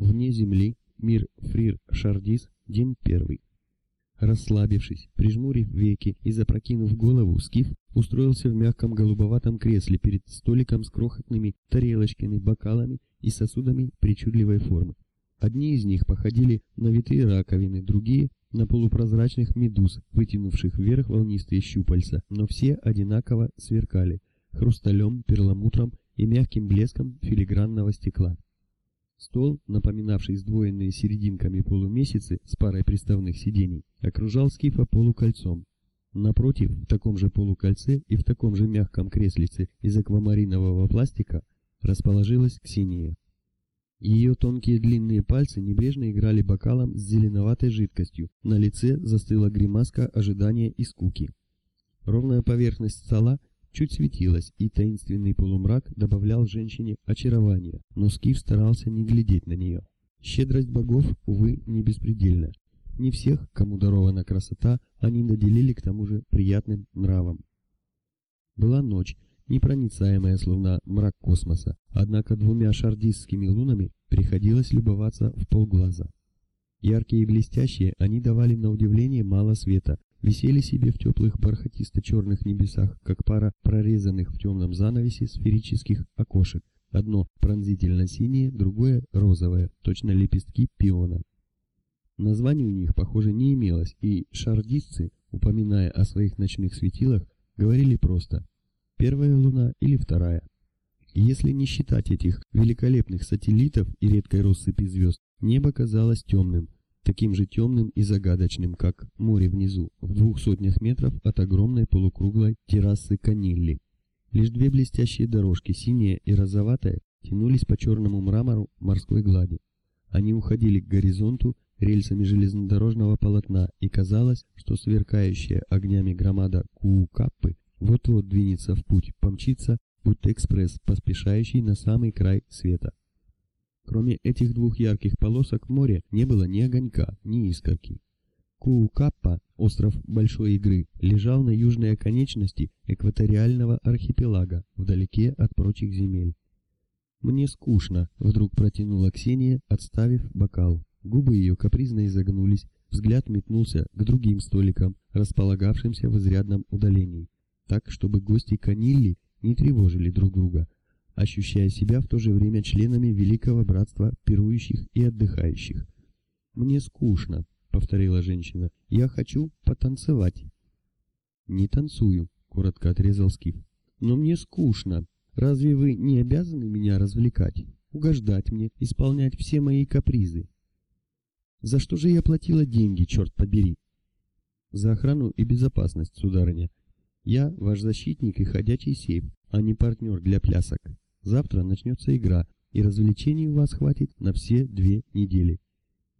Вне земли, мир Фрир Шардис, день первый. Расслабившись, прижмурив веки и запрокинув голову, Скиф устроился в мягком голубоватом кресле перед столиком с крохотными тарелочками, бокалами и сосудами причудливой формы. Одни из них походили на витые раковины, другие — на полупрозрачных медуз, вытянувших вверх волнистые щупальца, но все одинаково сверкали хрусталем, перламутром и мягким блеском филигранного стекла. Стол, напоминавший сдвоенные серединками полумесяцы с парой приставных сидений, окружал скифа полукольцом. Напротив, в таком же полукольце и в таком же мягком креслице из аквамаринового пластика расположилась Ксения. Ее тонкие длинные пальцы небрежно играли бокалом с зеленоватой жидкостью, на лице застыла гримаска ожидания и скуки. Ровная поверхность стола чуть светилась, и таинственный полумрак добавлял женщине очарования, но Скиф старался не глядеть на нее. Щедрость богов, увы, не беспредельна. Не всех, кому дарована красота, они наделили к тому же приятным нравом. Была ночь, непроницаемая, словно мрак космоса, однако двумя шардистскими лунами приходилось любоваться в полглаза. Яркие и блестящие, они давали на удивление мало света, висели себе в теплых бархатисто-черных небесах, как пара прорезанных в темном занавесе сферических окошек. Одно пронзительно-синее, другое розовое, точно лепестки пиона. Названий у них, похоже, не имелось, и шардистцы, упоминая о своих ночных светилах, говорили просто «первая луна» или «вторая». Если не считать этих великолепных сателлитов и редкой россыпи звезд, небо казалось темным, таким же темным и загадочным, как море внизу, в двух сотнях метров от огромной полукруглой террасы Канилли. Лишь две блестящие дорожки, синяя и розоватая, тянулись по черному мрамору морской глади. Они уходили к горизонту рельсами железнодорожного полотна, и казалось, что сверкающая огнями громада Куукаппы вот-вот двинется в путь, помчится, будто экспресс, поспешающий на самый край света. Кроме этих двух ярких полосок море не было ни огонька, ни искорки. Куукаппа, остров Большой Игры, лежал на южной оконечности экваториального архипелага, вдалеке от прочих земель. «Мне скучно», — вдруг протянула Ксения, отставив бокал. Губы ее капризно изогнулись, взгляд метнулся к другим столикам, располагавшимся в изрядном удалении, так, чтобы гости Канилли не тревожили друг друга, ощущая себя в то же время членами великого братства пирующих и отдыхающих. «Мне скучно», — повторила женщина. «Я хочу потанцевать». «Не танцую», — коротко отрезал Скиф. «Но мне скучно. Разве вы не обязаны меня развлекать, угождать мне, исполнять все мои капризы?» «За что же я платила деньги, черт побери?» «За охрану и безопасность, сударыня. Я ваш защитник и ходячий сейф, а не партнер для плясок. Завтра начнется игра, и развлечений у вас хватит на все две недели.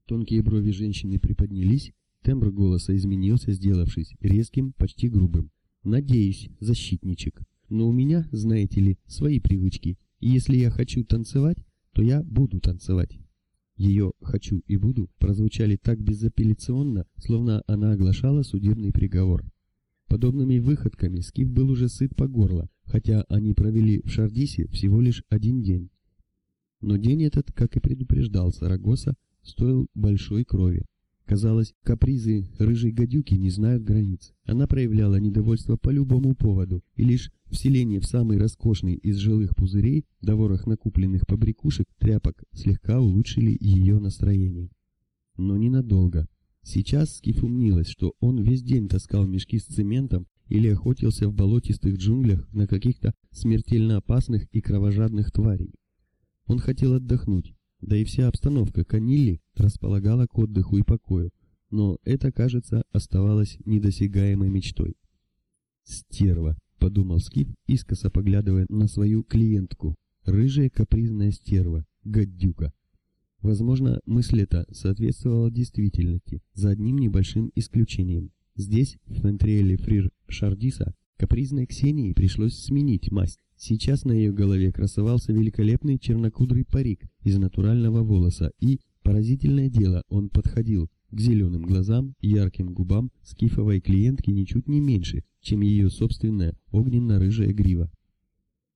Тонкие брови женщины приподнялись, тембр голоса изменился, сделавшись резким, почти грубым. Надеюсь, защитничек. Но у меня, знаете ли, свои привычки, и если я хочу танцевать, то я буду танцевать. Ее «хочу» и «буду» прозвучали так безапелляционно, словно она оглашала судебный приговор. Подобными выходками Скиф был уже сыт по горло, хотя они провели в Шардисе всего лишь один день. Но день этот, как и предупреждал Сарагоса, стоил большой крови. Казалось, капризы рыжей гадюки не знают границ. Она проявляла недовольство по любому поводу, и лишь вселение в самый роскошный из жилых пузырей, до накупленных побрякушек, тряпок, слегка улучшили ее настроение. Но ненадолго. Сейчас Скифу мнилось, что он весь день таскал мешки с цементом или охотился в болотистых джунглях на каких-то смертельно опасных и кровожадных тварей. Он хотел отдохнуть, да и вся обстановка Канилли располагала к отдыху и покою, но это, кажется, оставалось недосягаемой мечтой. «Стерва», — подумал Скиф, искоса поглядывая на свою клиентку. «Рыжая капризная стерва, гадюка». Возможно, мысль эта соответствовала действительности, за одним небольшим исключением. Здесь, в Вентриэле Фрир Шардиса, капризной Ксении пришлось сменить масть. Сейчас на ее голове красовался великолепный чернокудрый парик из натурального волоса, и, поразительное дело, он подходил к зеленым глазам ярким губам скифовой клиентки ничуть не меньше, чем ее собственная огненно-рыжая грива.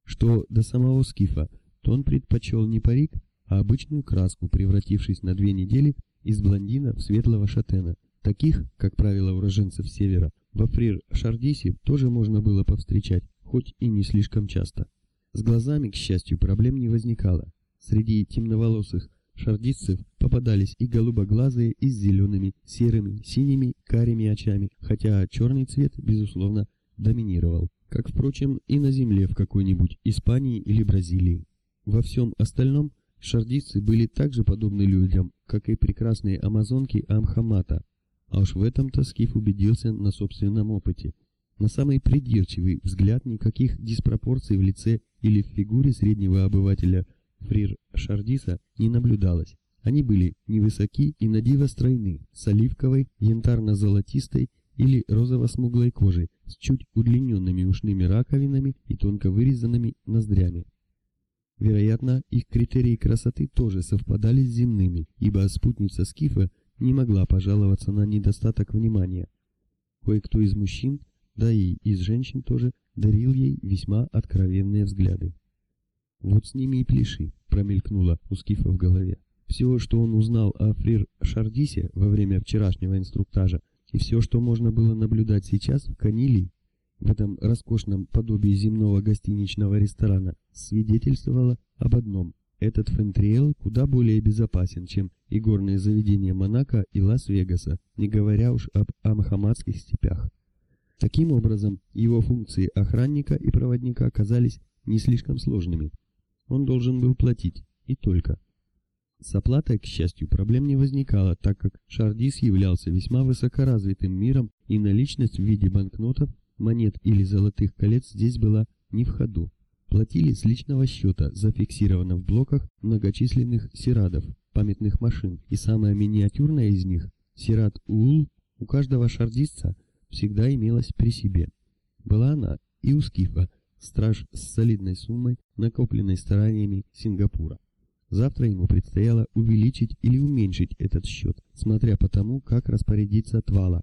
Что до самого скифа, то он предпочел не парик, а обычную краску, превратившись на две недели из блондина в светлого шатена. Таких, как правило, уроженцев севера, во Фрир-Шардисе тоже можно было повстречать, хоть и не слишком часто. С глазами, к счастью, проблем не возникало. Среди темноволосых шардисцев попадались и голубоглазые, и с зелеными, серыми, синими, карими очами, хотя черный цвет, безусловно, доминировал, как, впрочем, и на земле в какой-нибудь Испании или Бразилии. Во всем остальном шардисцы были так же подобны людям, как и прекрасные амазонки Амхамата, а уж в этом-то Скиф убедился на собственном опыте. На самый придирчивый взгляд никаких диспропорций в лице или в фигуре среднего обывателя Фрир Шардиса не наблюдалось. Они были невысоки и надиво стройны, с оливковой, янтарно-золотистой или розово-смуглой кожей, с чуть удлиненными ушными раковинами и тонко вырезанными ноздрями. Вероятно, их критерии красоты тоже совпадали с земными, ибо спутница Скифа не могла пожаловаться на недостаток внимания. Кое-кто из мужчин, да и из женщин тоже, дарил ей весьма откровенные взгляды. «Вот с ними и пляши», — промелькнуло у Скифа в голове. Все, что он узнал о Фрир Шардисе во время вчерашнего инструктажа, и все, что можно было наблюдать сейчас в Канилии, в этом роскошном подобии земного гостиничного ресторана, свидетельствовало об одном. Этот Фентриэл куда более безопасен, чем и горные заведения Монако и Лас-Вегаса, не говоря уж об амхамадских степях. Таким образом, его функции охранника и проводника оказались не слишком сложными. Он должен был платить, и только. С оплатой, к счастью, проблем не возникало, так как Шардис являлся весьма высокоразвитым миром, и наличность в виде банкнотов, монет или золотых колец здесь была не в ходу. Платили с личного счета, зафиксированного в блоках многочисленных сирадов, памятных машин, и самая миниатюрная из них, сирад Уул, у каждого шардистца всегда имелась при себе. Была она и у Скифа, страж с солидной суммой, накопленной стараниями Сингапура. Завтра ему предстояло увеличить или уменьшить этот счет, смотря по тому, как распорядиться Твала,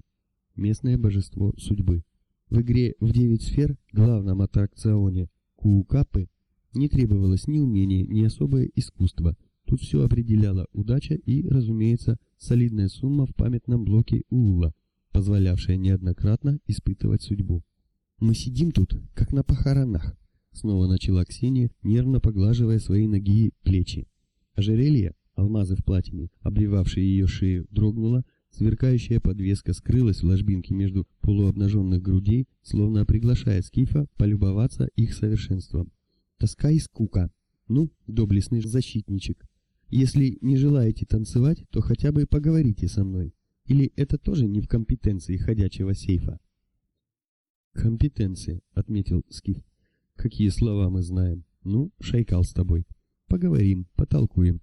местное божество судьбы. В игре в 9 сфер, главном аттракционе Куукапы, не требовалось ни умения, ни особое искусство. Тут все определяла удача и, разумеется, солидная сумма в памятном блоке Уула, позволявшая неоднократно испытывать судьбу. «Мы сидим тут, как на похоронах», — снова начала Ксения, нервно поглаживая свои ноги и плечи. Ожерелье, алмазы в платине, обвивавшие ее шею, дрогнуло, сверкающая подвеска скрылась в ложбинке между полуобнаженных грудей, словно приглашая Скифа полюбоваться их совершенством. Тоска и скука. Ну, доблестный защитничек. Если не желаете танцевать, то хотя бы поговорите со мной. Или это тоже не в компетенции ходячего сейфа? «Компетенция», — отметил Скиф. «Какие слова мы знаем? Ну, шайкал с тобой. Поговорим, потолкуем,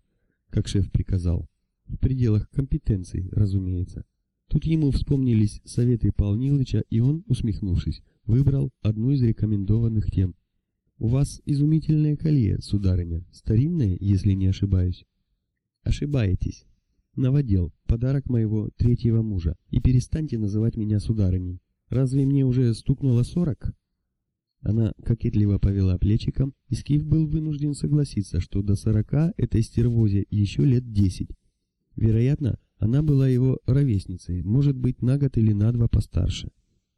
как шеф приказал. В пределах компетенций, разумеется». Тут ему вспомнились советы Павла Нилыча, и он, усмехнувшись, выбрал одну из рекомендованных тем. «У вас изумительное колье, сударыня, старинное, если не ошибаюсь». «Ошибаетесь. Новодел, подарок моего третьего мужа, и перестаньте называть меня сударыней. Разве мне уже стукнуло сорок?» Она кокетливо повела плечиком, и Скиф был вынужден согласиться, что до сорока этой стервозе еще лет десять. Вероятно, она была его ровесницей, может быть, на год или на два постарше.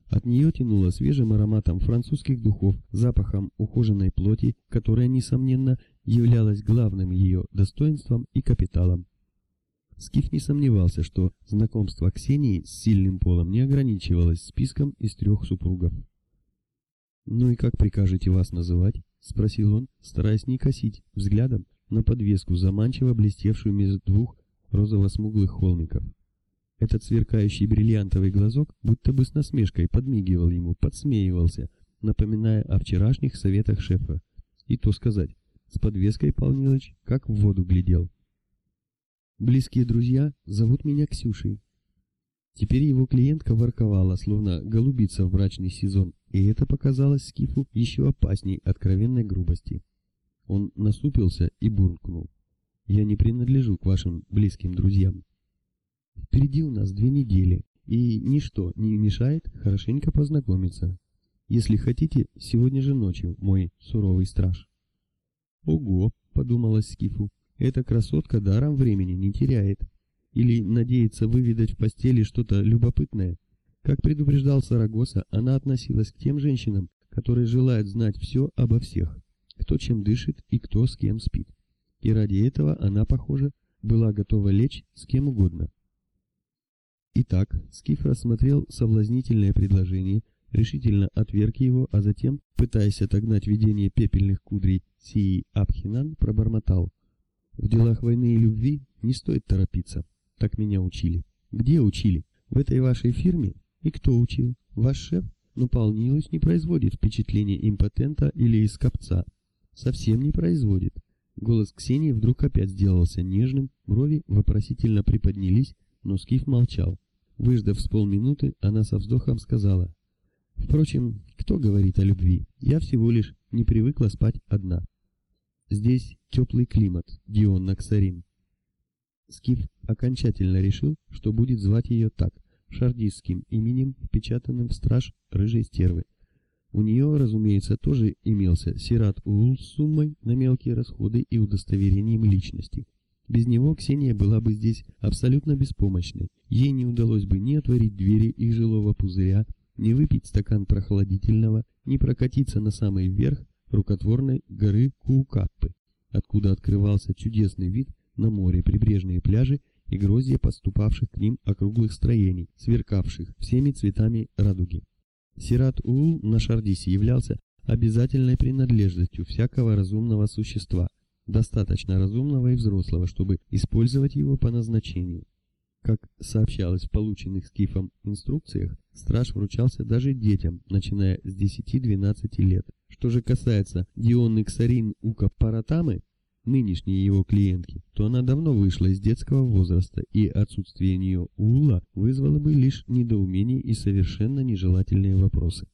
От нее тянуло свежим ароматом французских духов, запахом ухоженной плоти, которая, несомненно, являлась главным ее достоинством и капиталом. Скиф не сомневался, что знакомство Ксении с сильным полом не ограничивалось списком из трех супругов. «Ну и как прикажете вас называть?» — спросил он, стараясь не косить взглядом на подвеску, заманчиво блестевшую между двух розово-смуглых холмиков. Этот сверкающий бриллиантовый глазок будто бы с насмешкой подмигивал ему, подсмеивался, напоминая о вчерашних советах шефа. И то сказать, с подвеской Павлович как в воду глядел. Близкие друзья зовут меня Ксюшей. Теперь его клиентка ворковала, словно голубица в брачный сезон, и это показалось Скифу еще опасней откровенной грубости. Он насупился и буркнул. «Я не принадлежу к вашим близким друзьям. Впереди у нас две недели, и ничто не мешает хорошенько познакомиться. Если хотите, сегодня же ночью, мой суровый страж». «Ого!» — подумалось Скифу. Эта красотка даром времени не теряет. Или надеется выведать в постели что-то любопытное. Как предупреждал Сарагоса, она относилась к тем женщинам, которые желают знать все обо всех, кто чем дышит и кто с кем спит. И ради этого она, похоже, была готова лечь с кем угодно. Итак, Скиф рассмотрел соблазнительное предложение, решительно отверг его, а затем, пытаясь отогнать видение пепельных кудрей Сии Абхинан, пробормотал. В делах войны и любви не стоит торопиться. Так меня учили. Где учили? В этой вашей фирме? И кто учил? Ваш шеф? Но полнилось не производит впечатления импотента или из копца. Совсем не производит. Голос Ксении вдруг опять сделался нежным, брови вопросительно приподнялись, но Скиф молчал. Выждав с полминуты, она со вздохом сказала. «Впрочем, кто говорит о любви? Я всего лишь не привыкла спать одна. Здесь теплый климат, Дион Наксарин». Скиф окончательно решил, что будет звать ее так, шардистским именем, впечатанным в страж рыжей стервы. У нее, разумеется, тоже имелся Сират Уул с суммой на мелкие расходы и удостоверением личности. Без него Ксения была бы здесь абсолютно беспомощной. Ей не удалось бы ни отворить двери их жилого пузыря, ни выпить стакан прохладительного, ни прокатиться на самый верх рукотворной горы Куукаппы, откуда открывался чудесный вид на море, прибрежные пляжи и гроздья поступавших к ним округлых строений, сверкавших всеми цветами радуги. Сират-Уул на Шардисе являлся обязательной принадлежностью всякого разумного существа – достаточно разумного и взрослого, чтобы использовать его по назначению. Как сообщалось в полученных Скифом инструкциях, страж вручался даже детям, начиная с 10-12 лет. Что же касается Дионы Ксарин Ука Паратамы, нынешней его клиентки, то она давно вышла из детского возраста, и отсутствие нее Ула вызвало бы лишь недоумение и совершенно нежелательные вопросы.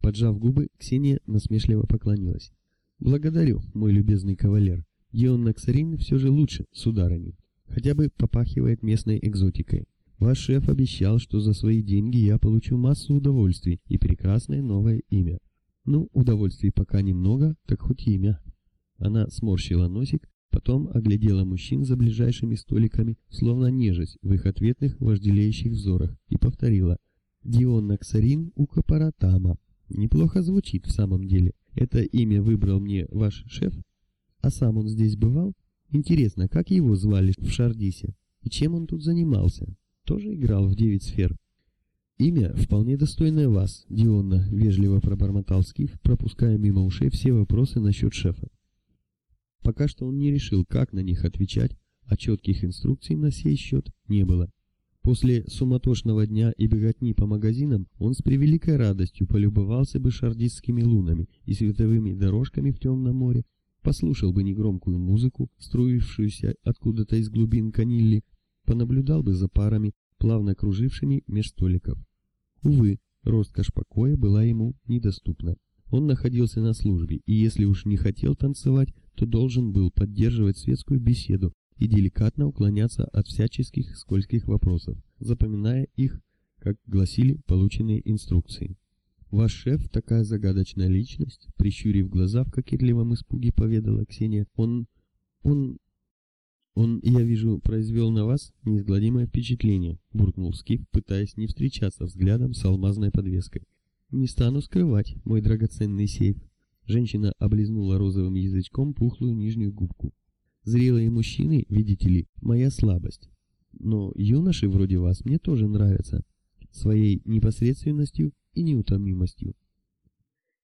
Поджав губы, Ксения насмешливо поклонилась. «Благодарю, мой любезный кавалер. Дион Наксарин все же лучше, сударыня. Хотя бы попахивает местной экзотикой. Ваш шеф обещал, что за свои деньги я получу массу удовольствий и прекрасное новое имя. Ну, удовольствий пока немного, так хоть имя». Она сморщила носик, потом оглядела мужчин за ближайшими столиками, словно нежесть в их ответных вожделеющих взорах, и повторила «Дион Наксарин у Капаратама». Неплохо звучит в самом деле. Это имя выбрал мне ваш шеф? А сам он здесь бывал? Интересно, как его звали в Шардисе? И чем он тут занимался? Тоже играл в девять сфер? Имя вполне достойное вас, Дионна, вежливо пробормотал Скиф, пропуская мимо ушей все вопросы насчет шефа. Пока что он не решил, как на них отвечать, а четких инструкций на сей счет не было. После суматошного дня и беготни по магазинам он с превеликой радостью полюбовался бы шардистскими лунами и световыми дорожками в темном море, послушал бы негромкую музыку, струившуюся откуда-то из глубин канилли, понаблюдал бы за парами, плавно кружившими меж столиков. Увы, роскошь покоя была ему недоступна. Он находился на службе, и если уж не хотел танцевать, то должен был поддерживать светскую беседу и деликатно уклоняться от всяческих скользких вопросов, запоминая их, как гласили полученные инструкции. «Ваш шеф такая загадочная личность», — прищурив глаза в кокетливом испуге, поведала Ксения. «Он... он... он, я вижу, произвел на вас неизгладимое впечатление», — буркнул Скиф, пытаясь не встречаться взглядом с алмазной подвеской. «Не стану скрывать, мой драгоценный сейф». Женщина облизнула розовым язычком пухлую нижнюю губку. Зрелые мужчины, видите ли, моя слабость. Но юноши вроде вас мне тоже нравятся. Своей непосредственностью и неутомимостью.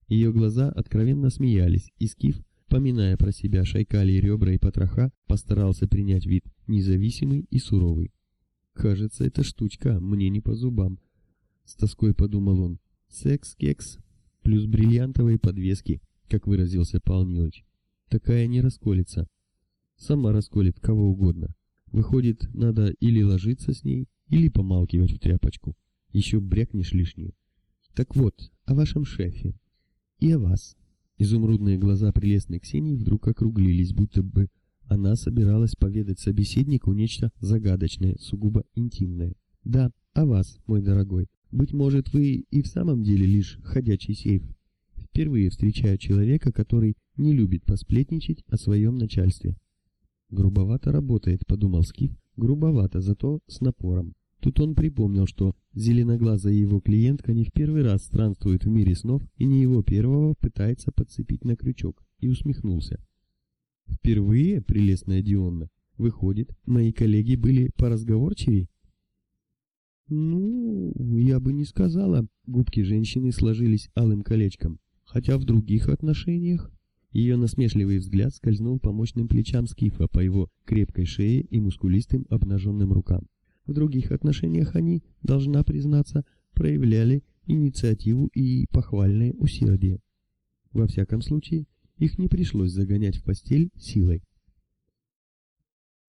Ее глаза откровенно смеялись, и Скиф, поминая про себя шайкали ребра и потроха, постарался принять вид независимый и суровый. «Кажется, эта штучка мне не по зубам», — с тоской подумал он. «Секс-кекс плюс бриллиантовые подвески», как выразился Павел Нилович. «Такая не расколется» сама расколет кого угодно. Выходит, надо или ложиться с ней, или помалкивать в тряпочку. Еще брякнешь лишнее. Так вот, о вашем шефе. И о вас. Изумрудные глаза прелестной Ксении вдруг округлились, будто бы она собиралась поведать собеседнику нечто загадочное, сугубо интимное. Да, о вас, мой дорогой. Быть может, вы и в самом деле лишь ходячий сейф. Впервые встречаю человека, который не любит посплетничать о своем начальстве. Грубовато работает, подумал Скиф, грубовато, зато с напором. Тут он припомнил, что зеленоглазая его клиентка не в первый раз странствует в мире снов и не его первого пытается подцепить на крючок, и усмехнулся. Впервые, прелестная Дионна, выходит, мои коллеги были поразговорчивей? Ну, я бы не сказала. Губки женщины сложились алым колечком. Хотя в других отношениях... Ее насмешливый взгляд скользнул по мощным плечам Скифа, по его крепкой шее и мускулистым обнаженным рукам. В других отношениях они, должна признаться, проявляли инициативу и похвальное усердие. Во всяком случае, их не пришлось загонять в постель силой.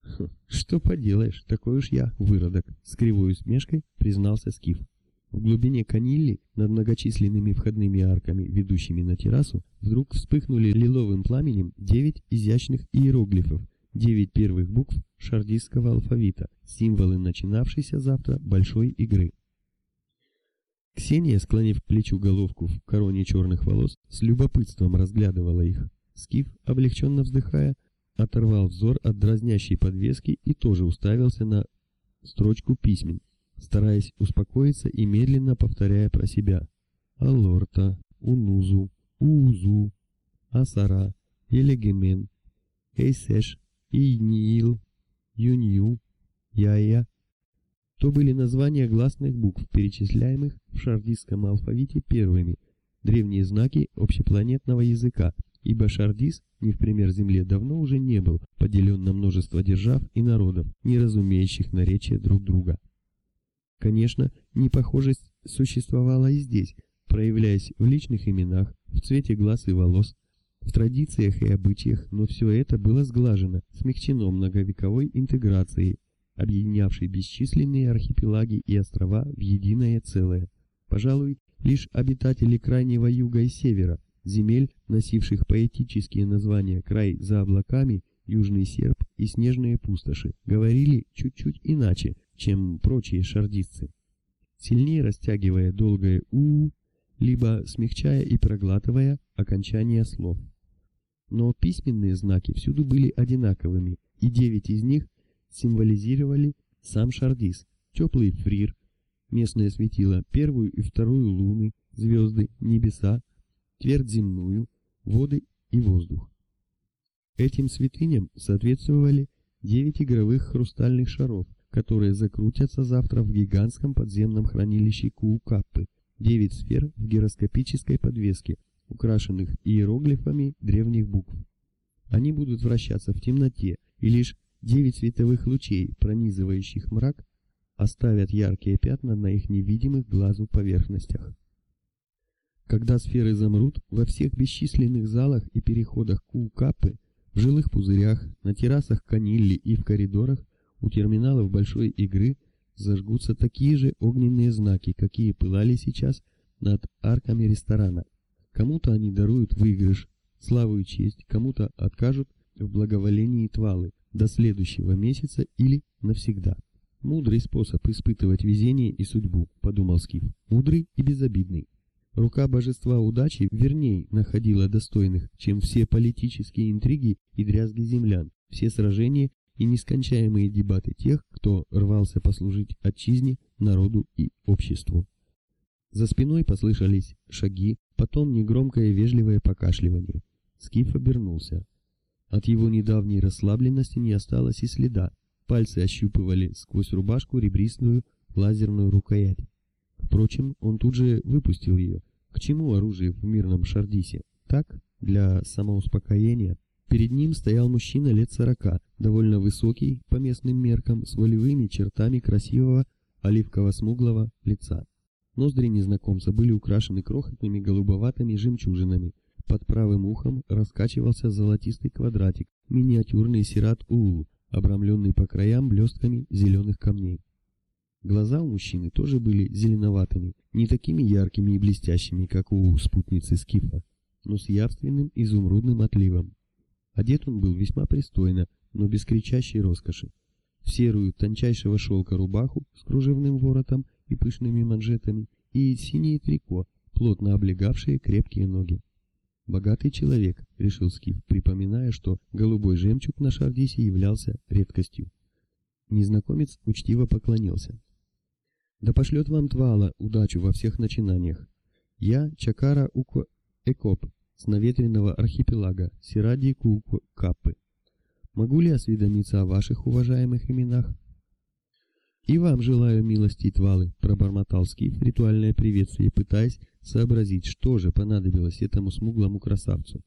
«Хм, «Что поделаешь, такой уж я, выродок», — с кривой усмешкой признался Скиф. В глубине канилли, над многочисленными входными арками, ведущими на террасу, вдруг вспыхнули лиловым пламенем девять изящных иероглифов, девять первых букв шардистского алфавита, символы начинавшейся завтра большой игры. Ксения, склонив к плечу головку в короне черных волос, с любопытством разглядывала их. Скиф, облегченно вздыхая, оторвал взор от дразнящей подвески и тоже уставился на строчку письмен, стараясь успокоиться и медленно повторяя про себя. Алорта, Унузу, Уузу, Асара, Елегемен, Эйсеш, Ийниил, Юнью, Яя. То были названия гласных букв, перечисляемых в шардистском алфавите первыми, древние знаки общепланетного языка, ибо Шардис, не в пример Земле, давно уже не был поделен на множество держав и народов, не разумеющих наречия друг друга. Конечно, непохожесть существовала и здесь, проявляясь в личных именах, в цвете глаз и волос, в традициях и обычаях, но все это было сглажено, смягчено многовековой интеграцией, объединявшей бесчисленные архипелаги и острова в единое целое. Пожалуй, лишь обитатели крайнего юга и севера, земель, носивших поэтические названия «Край за облаками», «Южный серп» и «Снежные пустоши», говорили чуть-чуть иначе, чем прочие шардистцы. Сильнее растягивая долгое «у», либо смягчая и проглатывая окончание слов. Но письменные знаки всюду были одинаковыми, и девять из них символизировали сам Шардис, теплый фрир, местное светило, первую и вторую луны, звезды, небеса, твердь земную, воды и воздух. Этим святыням соответствовали девять игровых хрустальных шаров, которые закрутятся завтра в гигантском подземном хранилище Куукаппы, девять сфер в гироскопической подвеске, украшенных иероглифами древних букв. Они будут вращаться в темноте, и лишь девять световых лучей, пронизывающих мрак, оставят яркие пятна на их невидимых глазу поверхностях. Когда сферы замрут, во всех бесчисленных залах и переходах Кулкапы, в жилых пузырях, на террасах Канилли и в коридорах у терминалов большой игры зажгутся такие же огненные знаки, какие пылали сейчас над арками ресторана. Кому-то они даруют выигрыш, славу и честь, кому-то откажут в благоволении твалы до следующего месяца или навсегда. Мудрый способ испытывать везение и судьбу, подумал Скиф. Мудрый и безобидный. Рука божества удачи верней находила достойных, чем все политические интриги и дрязги землян, все сражения и нескончаемые дебаты тех, кто рвался послужить отчизне, народу и обществу. За спиной послышались шаги, потом негромкое вежливое покашливание. Скиф обернулся. От его недавней расслабленности не осталось и следа. Пальцы ощупывали сквозь рубашку ребристую лазерную рукоять. Впрочем, он тут же выпустил ее. К чему оружие в мирном Шардисе? Так, для самоуспокоения. Перед ним стоял мужчина лет сорока, довольно высокий, по местным меркам, с волевыми чертами красивого оливково-смуглого лица. Ноздри незнакомца были украшены крохотными голубоватыми жемчужинами. Под правым ухом раскачивался золотистый квадратик, миниатюрный сират Уулу, обрамленный по краям блестками зеленых камней. Глаза у мужчины тоже были зеленоватыми, не такими яркими и блестящими, как у спутницы Скифа, но с явственным изумрудным отливом. Одет он был весьма пристойно, но без кричащей роскоши. В серую тончайшего шелка рубаху с кружевным воротом и пышными манжетами, и синее трико, плотно облегавшие крепкие ноги. «Богатый человек», — решил Скиф, припоминая, что голубой жемчуг на Шардисе являлся редкостью. Незнакомец учтиво поклонился. «Да пошлет вам Твала удачу во всех начинаниях. Я Чакара Уко Экоп с наветренного архипелага Сиради Каппы. Могу ли осведомиться о ваших уважаемых именах?» «И вам желаю милости, Твалы», — пробормотал Скиф ритуальное приветствие, пытаясь сообразить, что же понадобилось этому смуглому красавцу.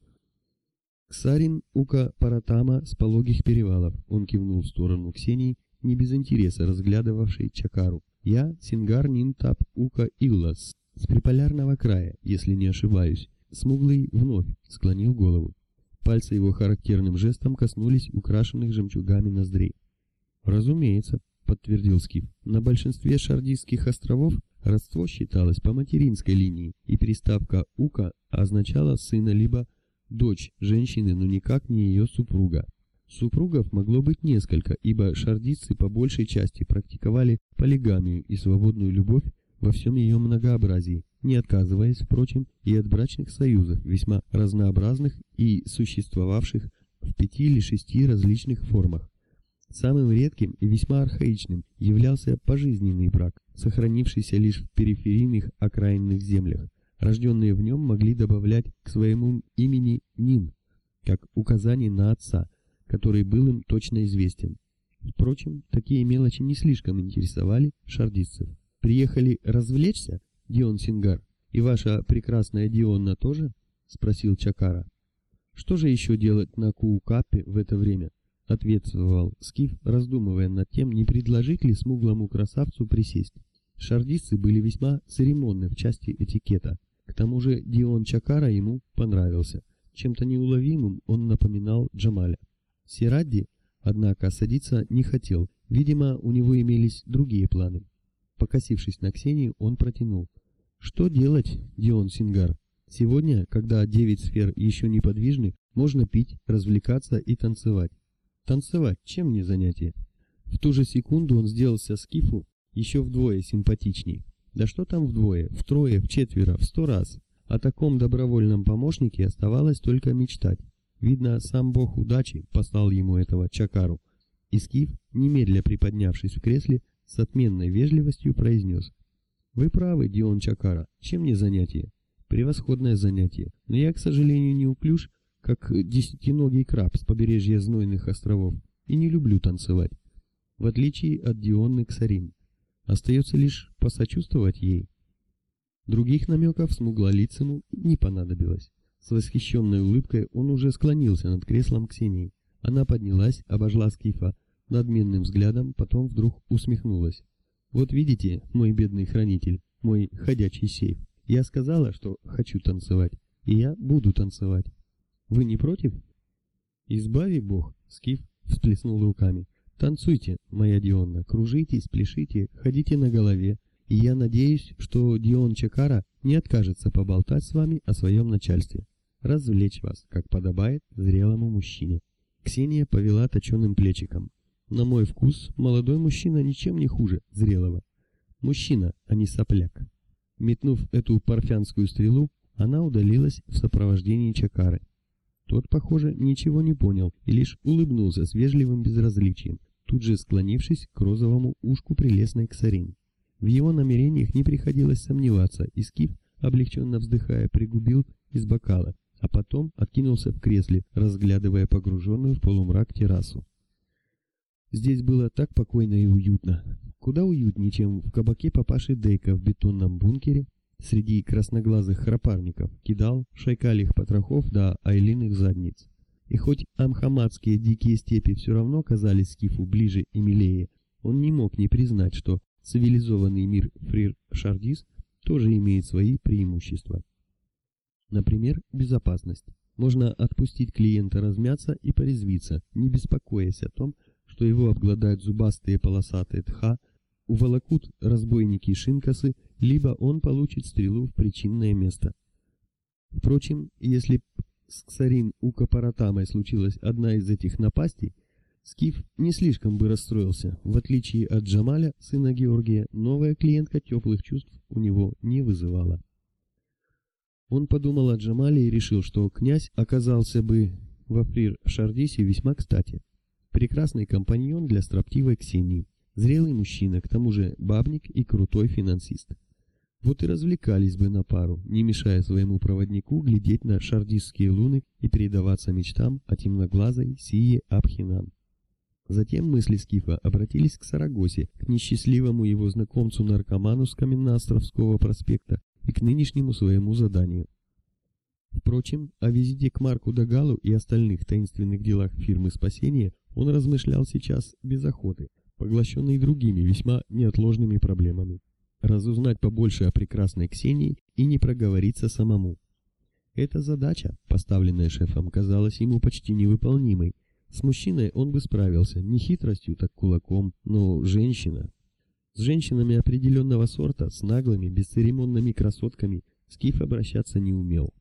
«Ксарин Ука Паратама с пологих перевалов», — он кивнул в сторону Ксении, не без интереса разглядывавшей Чакару. «Я Сингар Нинтап Ука Иллас, с приполярного края, если не ошибаюсь». Смуглый вновь склонил голову. Пальцы его характерным жестом коснулись украшенных жемчугами ноздрей. «Разумеется», — подтвердил Скиф. «На большинстве шардийских островов родство считалось по материнской линии, и приставка «ука» означала сына либо дочь женщины, но никак не ее супруга. Супругов могло быть несколько, ибо шардийцы по большей части практиковали полигамию и свободную любовь во всем ее многообразии, не отказываясь, впрочем, и от брачных союзов, весьма разнообразных и существовавших в пяти или шести различных формах. Самым редким и весьма архаичным являлся пожизненный брак, сохранившийся лишь в периферийных окраинных землях. Рожденные в нем могли добавлять к своему имени Нин, как указание на отца, который был им точно известен. Впрочем, такие мелочи не слишком интересовали шардистцев. «Приехали развлечься, Дион Сингар? И ваша прекрасная Дионна тоже?» — спросил Чакара. «Что же еще делать на Куукапе в это время?» — ответствовал Скиф, раздумывая над тем, не предложить ли смуглому красавцу присесть. Шардисцы были весьма церемонны в части этикета. К тому же Дион Чакара ему понравился. Чем-то неуловимым он напоминал Джамаля. Сирадди, однако, садиться не хотел. Видимо, у него имелись другие планы. Покосившись на Ксению, он протянул. «Что делать, Дион Сингар? Сегодня, когда девять сфер еще неподвижны, можно пить, развлекаться и танцевать. Танцевать, чем не занятие? В ту же секунду он сделался скифу еще вдвое симпатичней. Да что там вдвое, втрое, вчетверо, в сто раз. О таком добровольном помощнике оставалось только мечтать. Видно, сам бог удачи послал ему этого Чакару. И скиф, немедля приподнявшись в кресле, с отменной вежливостью произнес. «Вы правы, Дион Чакара, чем не занятие?» «Превосходное занятие, но я, к сожалению, не уклюж как десятиногий краб с побережья Знойных островов, и не люблю танцевать. В отличие от Дионны Ксарин. Остается лишь посочувствовать ей. Других намеков смуглолицему не понадобилось. С восхищенной улыбкой он уже склонился над креслом Ксении. Она поднялась, обожла Скифа надменным взглядом, потом вдруг усмехнулась. «Вот видите, мой бедный хранитель, мой ходячий сейф. Я сказала, что хочу танцевать, и я буду танцевать. Вы не против? Избави Бог, Скиф всплеснул руками. Танцуйте, моя Дионна, кружитесь, пляшите, ходите на голове. И я надеюсь, что Дион Чакара не откажется поболтать с вами о своем начальстве. Развлечь вас, как подобает зрелому мужчине. Ксения повела точеным плечиком. На мой вкус, молодой мужчина ничем не хуже зрелого. Мужчина, а не сопляк. Метнув эту парфянскую стрелу, она удалилась в сопровождении Чакары. Тот, похоже, ничего не понял и лишь улыбнулся с вежливым безразличием, тут же склонившись к розовому ушку прелестной Ксарин. В его намерениях не приходилось сомневаться, и Скиф, облегченно вздыхая, пригубил из бокала, а потом откинулся в кресле, разглядывая погруженную в полумрак террасу. Здесь было так покойно и уютно. Куда уютнее, чем в кабаке папаши Дейка в бетонном бункере, среди красноглазых храпарников, кидал шайкалих потрохов до айлиных задниц. И хоть амхамадские дикие степи все равно казались Скифу ближе и милее, он не мог не признать, что цивилизованный мир Фрир-Шардис тоже имеет свои преимущества. Например, безопасность. Можно отпустить клиента размяться и порезвиться, не беспокоясь о том, что его обгладают зубастые полосатые тха, уволокут разбойники шинкасы, либо он получит стрелу в причинное место. Впрочем, если с Ксарин у Капаратамой случилась одна из этих напастей, Скиф не слишком бы расстроился. В отличие от Джамаля, сына Георгия, новая клиентка теплых чувств у него не вызывала. Он подумал о Джамале и решил, что князь оказался бы во Фрир-Шардисе весьма кстати. Прекрасный компаньон для строптивой Ксении, зрелый мужчина, к тому же бабник и крутой финансист. Вот и развлекались бы на пару, не мешая своему проводнику глядеть на шардистские луны и передаваться мечтам о темноглазой Сие Абхинан. Затем мысли Скифа обратились к Сарагосе, к несчастливому его знакомцу-наркоману с Каменноостровского проспекта и к нынешнему своему заданию. Впрочем, о визите к Марку Дагалу и остальных таинственных делах фирмы спасения он размышлял сейчас без охоты, поглощенный другими весьма неотложными проблемами. Разузнать побольше о прекрасной Ксении и не проговориться самому. Эта задача, поставленная шефом, казалась ему почти невыполнимой, с мужчиной он бы справился, не хитростью, так кулаком, но женщина. С женщинами определенного сорта, с наглыми, бесцеремонными красотками, Скиф обращаться не умел.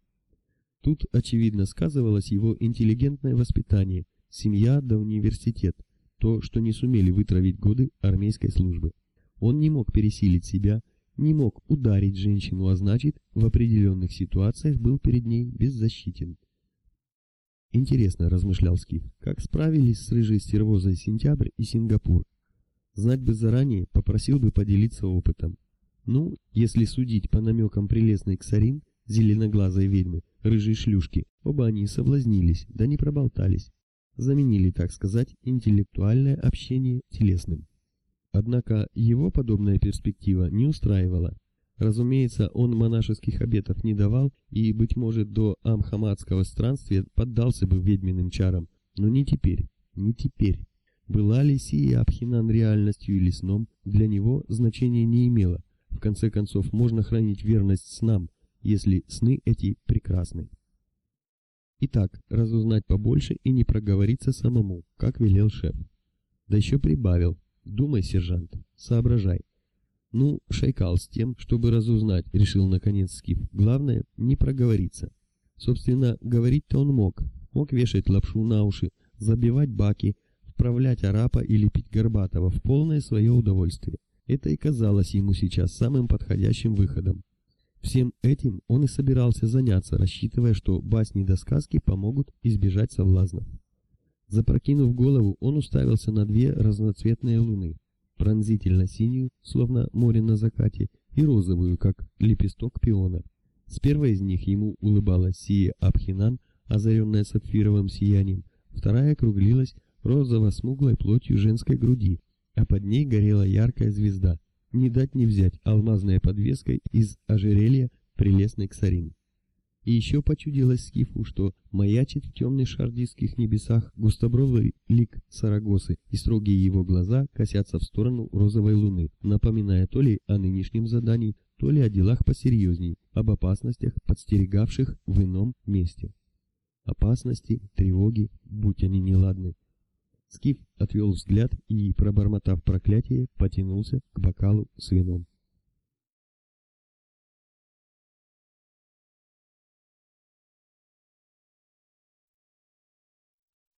Тут, очевидно, сказывалось его интеллигентное воспитание, семья да университет, то, что не сумели вытравить годы армейской службы. Он не мог пересилить себя, не мог ударить женщину, а значит, в определенных ситуациях был перед ней беззащитен. Интересно, размышлял Скиф, как справились с рыжей стервозой Сентябрь и Сингапур. Знать бы заранее, попросил бы поделиться опытом. Ну, если судить по намекам прелестной Ксарин, зеленоглазой ведьмы, рыжей шлюшки, оба они соблазнились, да не проболтались. Заменили, так сказать, интеллектуальное общение телесным. Однако его подобная перспектива не устраивала. Разумеется, он монашеских обетов не давал и, быть может, до амхамадского странствия поддался бы ведьминым чарам, но не теперь, не теперь. Была ли сия Абхинан реальностью или сном, для него значения не имело. В конце концов, можно хранить верность снам, если сны эти прекрасны. Итак, разузнать побольше и не проговориться самому, как велел шеф. Да еще прибавил. Думай, сержант, соображай. Ну, Шайкал с тем, чтобы разузнать, решил наконец Скиф. Главное, не проговориться. Собственно, говорить-то он мог. Мог вешать лапшу на уши, забивать баки, вправлять арапа или пить горбатого в полное свое удовольствие. Это и казалось ему сейчас самым подходящим выходом. Всем этим он и собирался заняться, рассчитывая, что басни до сказки помогут избежать соблазнов. Запрокинув голову, он уставился на две разноцветные луны пронзительно синюю, словно море на закате, и розовую, как лепесток пиона. С первой из них ему улыбалась Сия Абхинан, озаренная сапфировым сиянием, вторая округлилась розово-смуглой плотью женской груди, а под ней горела яркая звезда, не дать не взять алмазная подвеска из ожерелья прелестной Ксарин. И еще почудилось Скифу, что маячит в темных шардистских небесах густобровый лик Сарагосы, и строгие его глаза косятся в сторону розовой луны, напоминая то ли о нынешнем задании, то ли о делах посерьезней, об опасностях, подстерегавших в ином месте. Опасности, тревоги, будь они неладны. Скиф отвел взгляд и, пробормотав проклятие, потянулся к бокалу с вином.